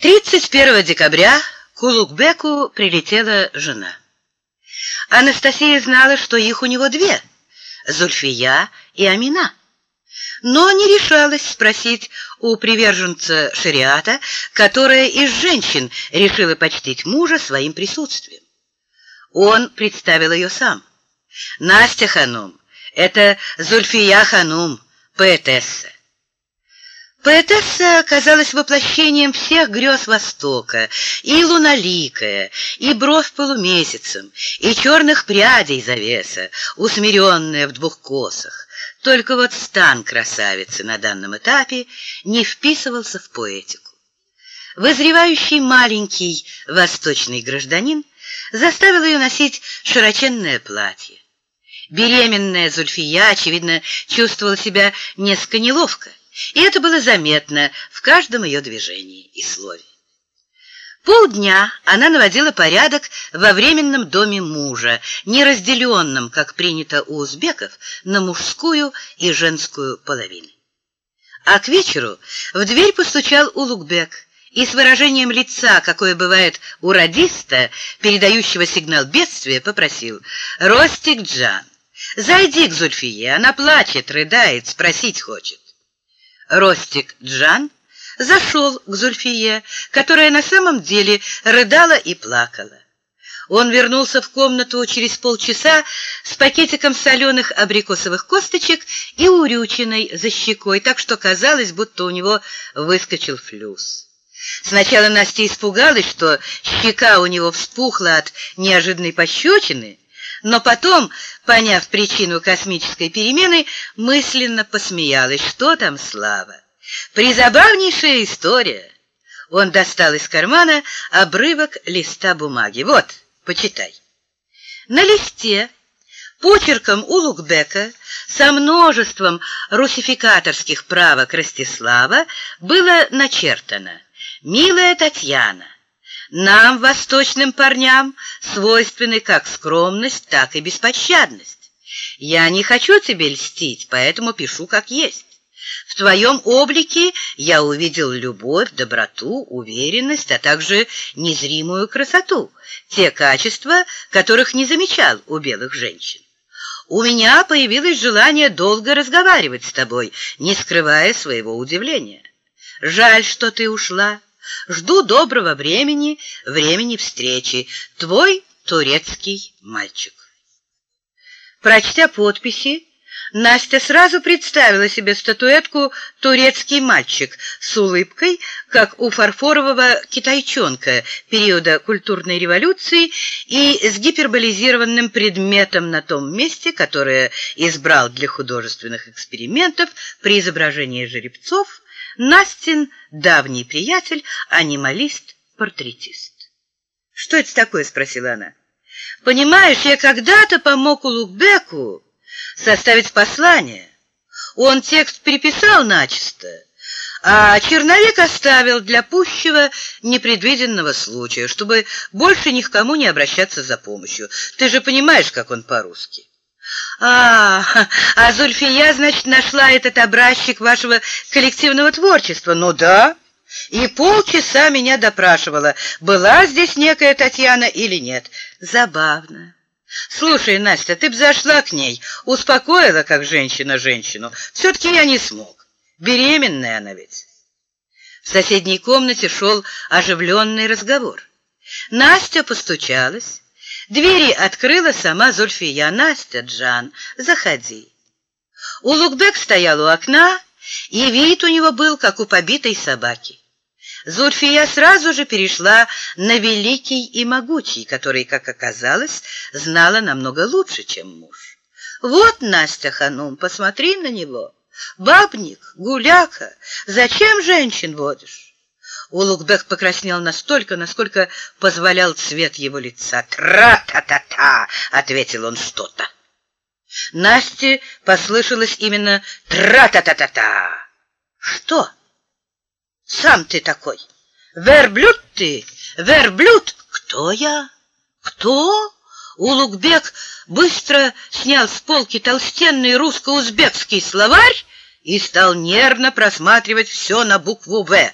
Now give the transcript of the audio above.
31 декабря к Улугбеку прилетела жена. Анастасия знала, что их у него две – Зульфия и Амина. Но не решалась спросить у приверженца шариата, которая из женщин решила почтить мужа своим присутствием. Он представил ее сам. Настя Ханум – это Зульфия Ханум, поэтесса. Поэтесса оказалась воплощением всех грез Востока, и луналикая, и бровь полумесяцем, и черных прядей завеса, усмиренная в двух косах. Только вот стан красавицы на данном этапе не вписывался в поэтику. Возревающий маленький восточный гражданин заставил ее носить широченное платье. Беременная Зульфия, очевидно, чувствовала себя несколько неловко и это было заметно в каждом ее движении и слове. Полдня она наводила порядок во временном доме мужа, не разделенном, как принято у узбеков, на мужскую и женскую половины. А к вечеру в дверь постучал Улугбек и с выражением лица, какое бывает у радиста, передающего сигнал бедствия, попросил «Ростик Джан, зайди к Зульфие, она плачет, рыдает, спросить хочет». Ростик Джан зашел к Зульфие, которая на самом деле рыдала и плакала. Он вернулся в комнату через полчаса с пакетиком соленых абрикосовых косточек и урючиной за щекой, так что казалось, будто у него выскочил флюс. Сначала Настя испугалась, что щека у него вспухла от неожиданной пощечины, но потом, поняв причину космической перемены, мысленно посмеялась. Что там, Слава? Призабавнейшая история. Он достал из кармана обрывок листа бумаги. Вот, почитай. На листе почерком Улугбека со множеством русификаторских правок Ростислава было начертано «Милая Татьяна, нам, восточным парням, свойственны как скромность, так и беспощадность. Я не хочу тебе льстить, поэтому пишу как есть. В твоем облике я увидел любовь, доброту, уверенность, а также незримую красоту, те качества, которых не замечал у белых женщин. У меня появилось желание долго разговаривать с тобой, не скрывая своего удивления. Жаль, что ты ушла. Жду доброго времени, времени встречи. Твой турецкий мальчик. Прочтя подписи, Настя сразу представила себе статуэтку «Турецкий мальчик» с улыбкой, как у фарфорового китайчонка периода культурной революции и с гиперболизированным предметом на том месте, которое избрал для художественных экспериментов при изображении жеребцов Настин давний приятель, анималист-портретист. «Что это такое?» — спросила она. «Понимаешь, я когда-то помог Улугбеку составить послание. Он текст переписал начисто, а черновик оставил для пущего непредвиденного случая, чтобы больше ни к кому не обращаться за помощью. Ты же понимаешь, как он по-русски». А, а Зульфия, значит, нашла этот образчик вашего коллективного творчества. Ну да. И полчаса меня допрашивала, была здесь некая Татьяна или нет. Забавно. Слушай, Настя, ты б зашла к ней, успокоила, как женщина женщину. Все-таки я не смог. Беременная она ведь. В соседней комнате шел оживленный разговор. Настя постучалась. Двери открыла сама Зульфия. «Настя, Джан, заходи». Улугбек стоял у окна, и вид у него был, как у побитой собаки. Зульфия сразу же перешла на великий и могучий, который, как оказалось, знала намного лучше, чем муж. «Вот, Настя Ханум, посмотри на него. Бабник, гуляка, зачем женщин водишь?» Улугбек покраснел настолько, насколько позволял цвет его лица. «Тра-та-та-та!» — ответил он что-то. Насте послышалось именно «тра-та-та-та-та». «Что? Сам ты такой? Верблюд ты? Верблюд? Кто я? Кто?» Улугбек быстро снял с полки толстенный русско-узбекский словарь и стал нервно просматривать все на букву «В».